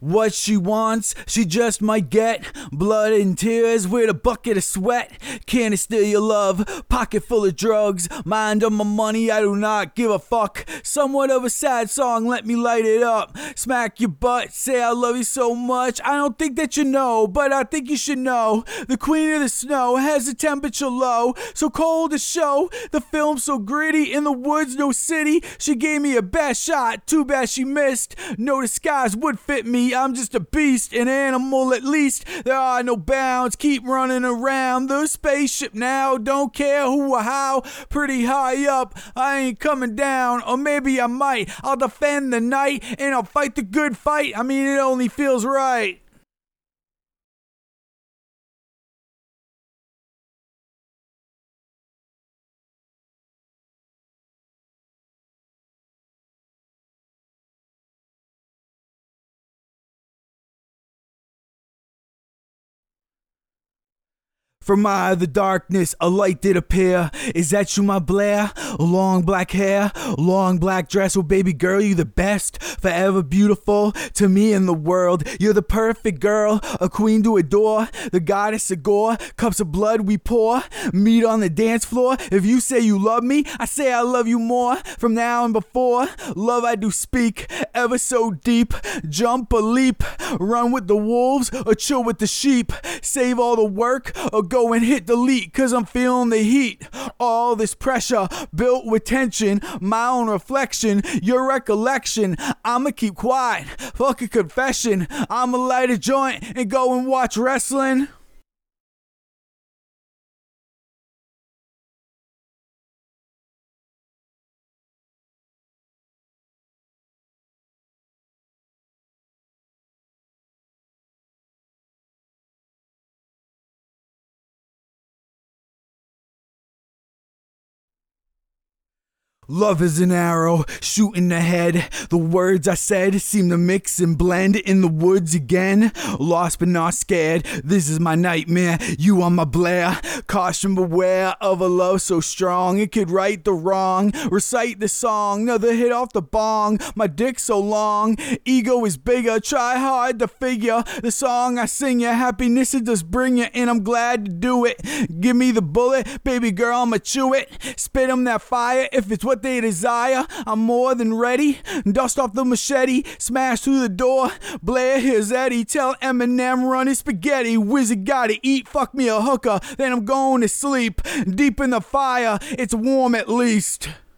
What she wants, she just might get. Blood and tears with a bucket of sweat. Can it steal your love? Pocket full of drugs. Mind on my money, I do not give a fuck. Somewhat of a sad song, let me light it up. Smack your butt, say I love you so much. I don't think that you know, but I think you should know. The queen of the snow has a temperature low, so cold to show. The film so gritty, in the woods, no city. She gave me a best shot, too bad she missed. No disguise would fit me. I'm just a beast, an animal at least. There are no bounds, keep running around the spaceship now. Don't care who or how, pretty high up. I ain't coming down, or maybe I might. I'll defend the night and I'll fight the good fight. I mean, it only feels right. From out of the darkness, a light did appear. Is that you, my Blair? Long black hair, long black dress. Oh, baby girl, you the best, forever beautiful to me in the world. You're the perfect girl, a queen to adore, the goddess of gore. Cups of blood we pour, meet on the dance floor. If you say you love me, I say I love you more. From now and before, love I do speak, ever so deep. Jump a leap, run with the wolves or chill with the sheep. Save all the work or go and hit delete cause I'm feeling the heat. All this pressure built with tension, my own reflection, your recollection. I'ma keep quiet, fuck a confession. I'ma light a joint and go and watch wrestling. Love is an arrow shooting ahead. The words I said seem to mix and blend in the woods again. Lost but not scared. This is my nightmare. You are my Blair. Caution beware of a love so strong it could right the wrong. Recite the song, another hit off the bong. My dick so long, ego is bigger. Try hard to figure the song I sing ya. Happiness it does bring ya, and I'm glad to do it. Give me the bullet, baby girl, I'ma chew it. Spit 'em that fire if it's what they desire. I'm more than ready. Dust off the machete, smash through the door. Blair, here's Eddie. Tell Eminem run his spaghetti. Wizard gotta eat, fuck me a hooker. Then I'm going to sleep. Deep in the fire, it's warm at least.